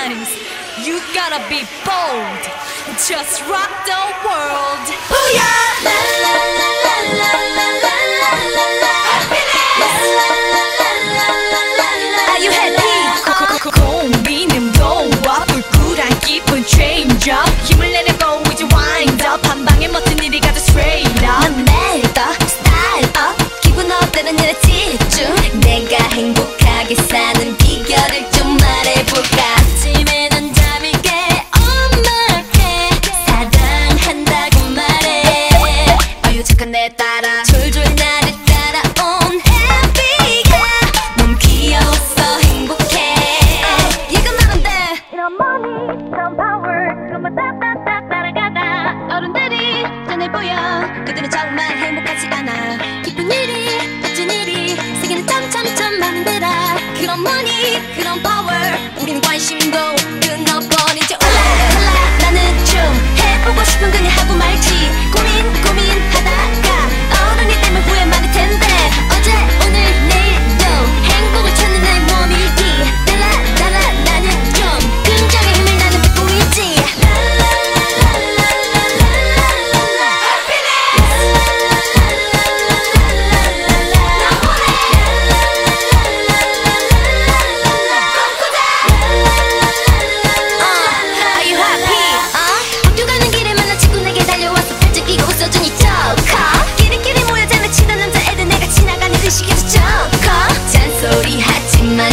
times. You gotta be bold. Just rock the world. Booyah! La la la la la la la la la la. La la la la la la la la. Are you happy? 고민은 너와 불굴한 기분 change up. 힘을 내내고 이제 wind up. 한 방에 멋진 일이 가져 straight up. 넌 매일 더 스타일 업 기분 업되는 일에 집중 내가 행복하게 사는 비결을 좀 말해볼까 이런 power 그것만 따따따 따라가다 어른들이 눈에 보여. 그들은 정말 행복하지 않아. 기쁜 일이 멋진 일이. 세계는 점점점 많은 데라 그런 money 그런 power. 우리는 관심도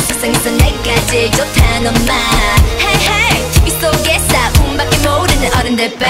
세상에서 내가 제일 좋다는 말. Hey hey TV 속에 싸움밖에 모르는 어른들 뱀